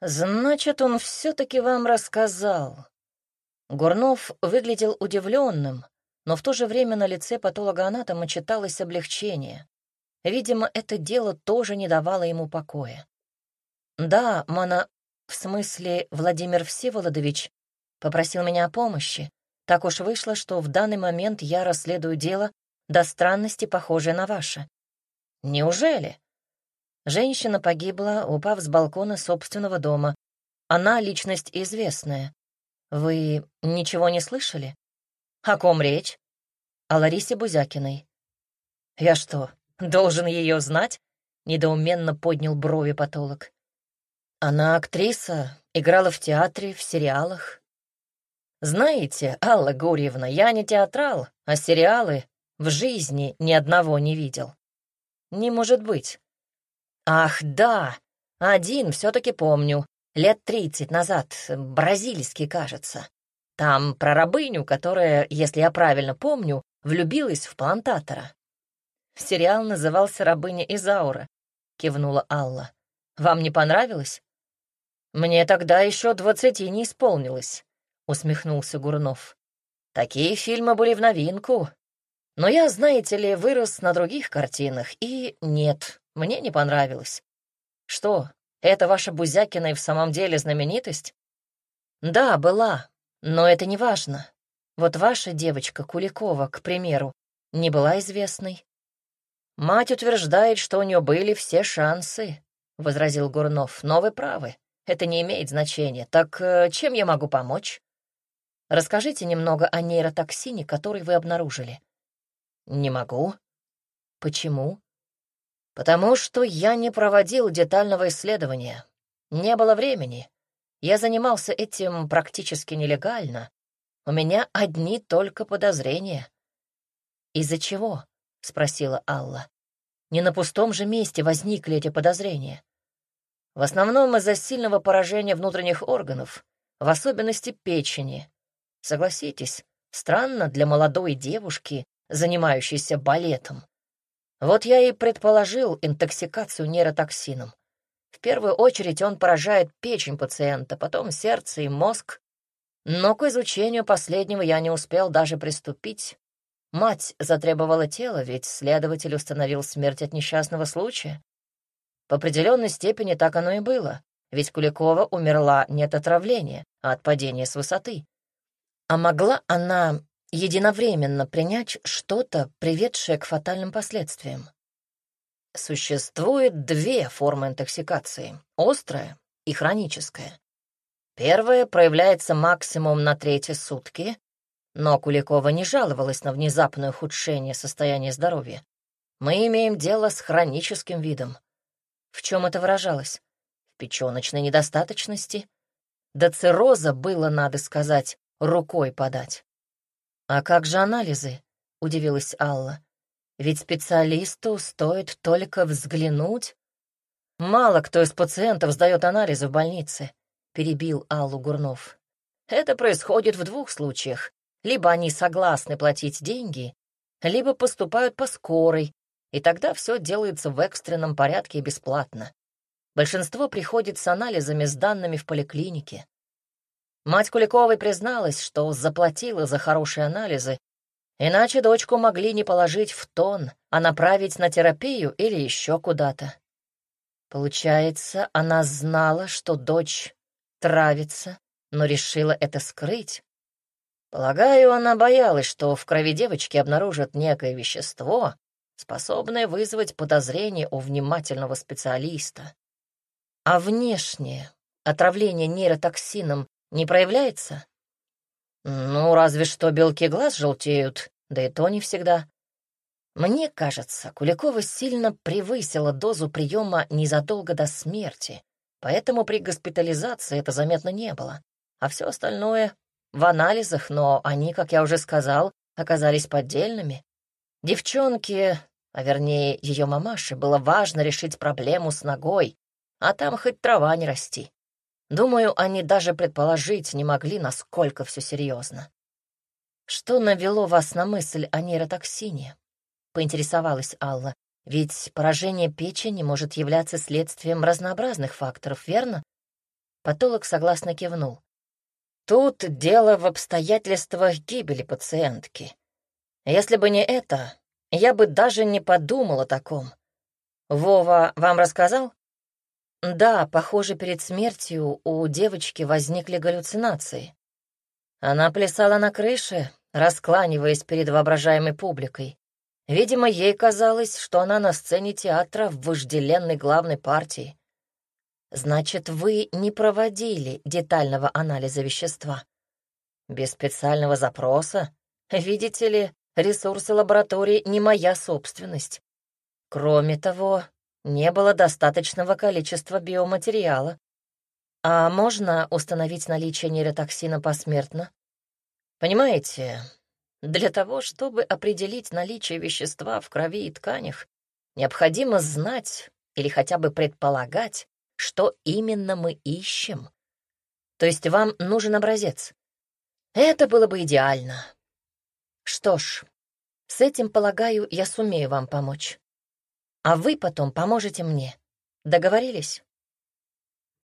«Значит, он все-таки вам рассказал». Гурнов выглядел удивленным, но в то же время на лице патологоанатома читалось облегчение. Видимо, это дело тоже не давало ему покоя. «Да, Мана, в смысле, Владимир Всеволодович попросил меня о помощи. Так уж вышло, что в данный момент я расследую дело до странности, похожее на ваше». «Неужели?» Женщина погибла, упав с балкона собственного дома. Она — личность известная. Вы ничего не слышали? О ком речь? О Ларисе Бузякиной. Я что, должен ее знать? Недоуменно поднял брови потолок. Она актриса, играла в театре, в сериалах. Знаете, Алла Гурьевна, я не театрал, а сериалы в жизни ни одного не видел. Не может быть. Ах, да, один все-таки помню. Лет тридцать назад, бразильский, кажется. Там про рабыню, которая, если я правильно помню, влюбилась в плантатора. Сериал назывался «Рабыня Изаура», — кивнула Алла. «Вам не понравилось?» «Мне тогда еще двадцати не исполнилось», — усмехнулся Гурнов. «Такие фильмы были в новинку. Но я, знаете ли, вырос на других картинах, и нет, мне не понравилось. Что, это ваша Бузякина и в самом деле знаменитость? Да, была, но это не важно. Вот ваша девочка Куликова, к примеру, не была известной. Мать утверждает, что у нее были все шансы, — возразил Гурнов. Но вы правы, это не имеет значения. Так э, чем я могу помочь? Расскажите немного о нейротоксине, который вы обнаружили. Не могу. Почему? Потому что я не проводил детального исследования. Не было времени. Я занимался этим практически нелегально. У меня одни только подозрения. «Из-за чего?» — спросила Алла. «Не на пустом же месте возникли эти подозрения. В основном из-за сильного поражения внутренних органов, в особенности печени. Согласитесь, странно для молодой девушки, занимающейся балетом. Вот я и предположил интоксикацию нейротоксином. В первую очередь он поражает печень пациента, потом сердце и мозг. Но к изучению последнего я не успел даже приступить. Мать затребовала тело, ведь следователь установил смерть от несчастного случая. В определенной степени так оно и было, ведь Куликова умерла не от отравления, а от падения с высоты. А могла она единовременно принять что-то, приведшее к фатальным последствиям. Существует две формы интоксикации — острая и хроническая. Первая проявляется максимум на третьи сутки, но Куликова не жаловалась на внезапное ухудшение состояния здоровья. Мы имеем дело с хроническим видом. В чем это выражалось? В печёночной недостаточности? До цирроза было, надо сказать, рукой подать. «А как же анализы?» — удивилась Алла. «Ведь специалисту стоит только взглянуть». «Мало кто из пациентов сдает анализы в больнице», — перебил Аллу Гурнов. «Это происходит в двух случаях. Либо они согласны платить деньги, либо поступают по скорой, и тогда все делается в экстренном порядке и бесплатно. Большинство приходит с анализами с данными в поликлинике. Мать Куликовой призналась, что заплатила за хорошие анализы, иначе дочку могли не положить в тон, а направить на терапию или еще куда-то. Получается, она знала, что дочь травится, но решила это скрыть. Полагаю, она боялась, что в крови девочки обнаружат некое вещество, способное вызвать подозрение у внимательного специалиста. А внешнее отравление нейротоксином не проявляется? Ну, разве что белки глаз желтеют, да и то не всегда. Мне кажется, Куликова сильно превысила дозу приема незадолго до смерти, поэтому при госпитализации это заметно не было. А все остальное в анализах, но они, как я уже сказал, оказались поддельными. Девчонке, а вернее ее мамаше, было важно решить проблему с ногой, а там хоть трава не расти. Думаю, они даже предположить не могли, насколько все серьезно. «Что навело вас на мысль о нейротоксине?» — поинтересовалась Алла. «Ведь поражение печени может являться следствием разнообразных факторов, верно?» Патолог согласно кивнул. Тут дело в обстоятельствах гибели пациентки. Если бы не это, я бы даже не подумал о таком. Вова вам рассказал? Да, похоже, перед смертью у девочки возникли галлюцинации. Она плясала на крыше, раскланиваясь перед воображаемой публикой. Видимо, ей казалось, что она на сцене театра в вожделенной главной партии. Значит, вы не проводили детального анализа вещества? Без специального запроса? Видите ли, ресурсы лаборатории не моя собственность. Кроме того, не было достаточного количества биоматериала. А можно установить наличие нейротоксина посмертно? Понимаете, для того, чтобы определить наличие вещества в крови и тканях, необходимо знать или хотя бы предполагать, что именно мы ищем. То есть вам нужен образец. Это было бы идеально. Что ж, с этим, полагаю, я сумею вам помочь. А вы потом поможете мне. Договорились?